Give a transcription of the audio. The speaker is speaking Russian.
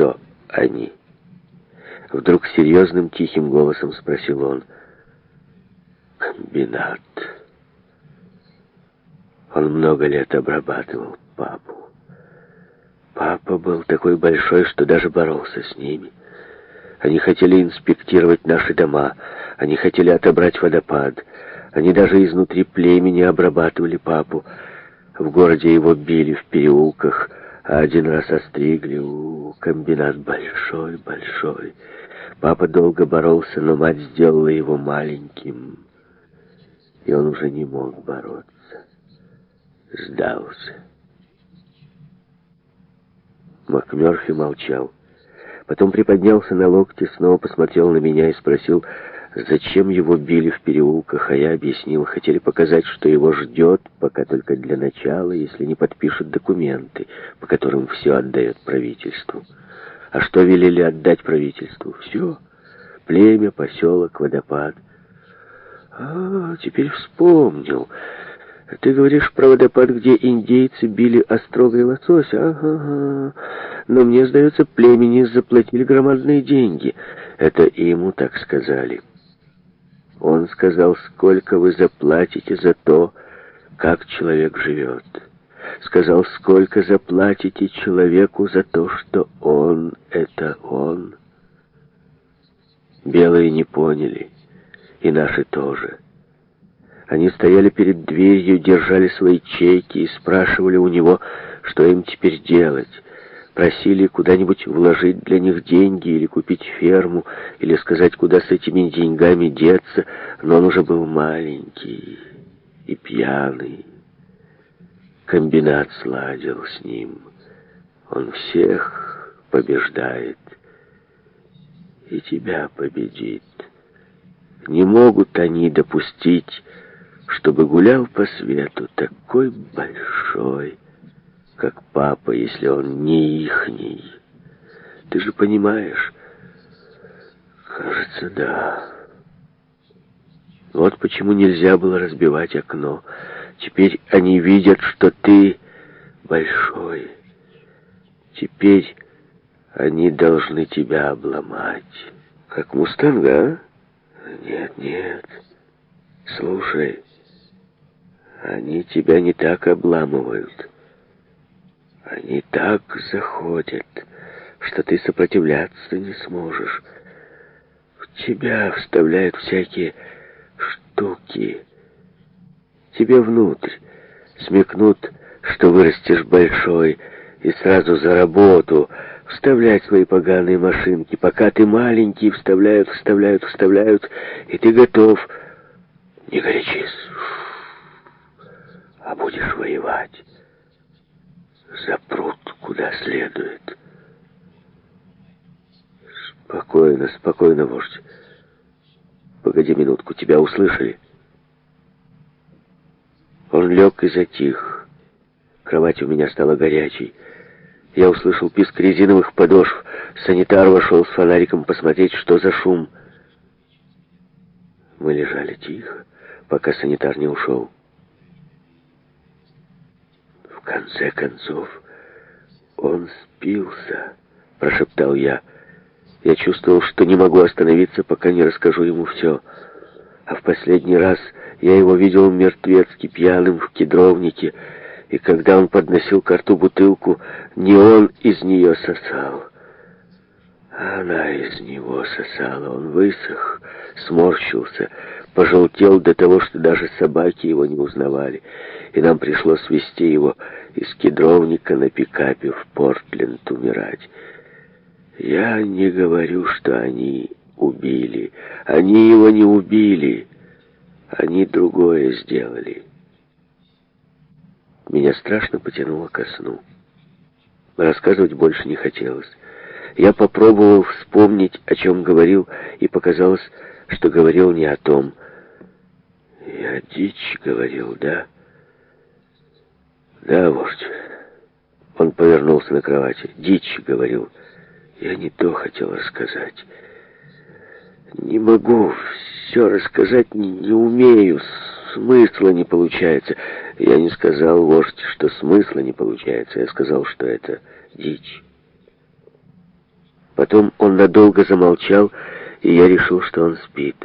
что они? Вдруг серьезным тихим голосом спросил он. Комбинат. Он много лет обрабатывал папу. Папа был такой большой, что даже боролся с ними. Они хотели инспектировать наши дома, они хотели отобрать водопад, они даже изнутри племени обрабатывали папу. В городе его били, в переулках, один раз остригли, у, комбинат большой-большой. Папа долго боролся, но мать сделала его маленьким, и он уже не мог бороться. Сдался. МакМерфи молчал. Потом приподнялся на локти, снова посмотрел на меня и спросил, Зачем его били в переулках, а я объяснил, хотели показать, что его ждет, пока только для начала, если не подпишет документы, по которым все отдает правительству. А что велели отдать правительству? Все. Племя, поселок, водопад. А, теперь вспомнил. Ты говоришь про водопад, где индейцы били острогой лосося? Ага, ага. Но мне, сдается, племени заплатили громадные деньги. Это ему так сказали. Он сказал, сколько вы заплатите за то, как человек живет. Сказал, сколько заплатите человеку за то, что он — это он. Белые не поняли, и наши тоже. Они стояли перед дверью, держали свои чеки и спрашивали у него, что им теперь делать — просили куда-нибудь вложить для них деньги или купить ферму, или сказать, куда с этими деньгами деться, но он уже был маленький и пьяный. Комбинат сладил с ним. Он всех побеждает и тебя победит. Не могут они допустить, чтобы гулял по свету такой большой как папа, если он не ихний? Ты же понимаешь? Кажется, да. Вот почему нельзя было разбивать окно. Теперь они видят, что ты большой. Теперь они должны тебя обломать. Как мустанга, а? Нет, нет. Слушай, они тебя не так обламывают. Они так заходят, что ты сопротивляться не сможешь. В тебя вставляют всякие штуки. Тебе внутрь смекнут, что вырастешь большой, и сразу за работу вставлять свои поганые машинки. Пока ты маленький, вставляют, вставляют, вставляют, и ты готов. Не горячись, а будешь воевать запрут куда следует. Спокойно, спокойно, вождь. Погоди минутку, тебя услышали? Он лег и затих. Кровать у меня стала горячей. Я услышал писк резиновых подошв. Санитар вошел с фонариком посмотреть, что за шум. Мы лежали тихо, пока санитар не ушел конце концов, он спился», — прошептал я. Я чувствовал, что не могу остановиться, пока не расскажу ему все. А в последний раз я его видел мертвецки пьяным в кедровнике, и когда он подносил к рту бутылку, не он из нее сосал. Она из него сосала, он высох, сморщился, пожелтел до того, что даже собаки его не узнавали, и нам пришлось вести его из кедровника на пикапе в Портленд умирать. Я не говорю, что они убили. Они его не убили. Они другое сделали. Меня страшно потянуло ко сну. Рассказывать больше не хотелось. Я попробовал вспомнить, о чем говорил, и показалось, что говорил не о том. Дичь говорил, да? Да, вождь. Он повернулся на кровати. Дичь говорил. Я не то хотел рассказать. Не могу все рассказать, не, не умею. Смысла не получается. Я не сказал, вождь, что смысла не получается. Я сказал, что это дичь. Потом он надолго замолчал, и я решил, что он спит.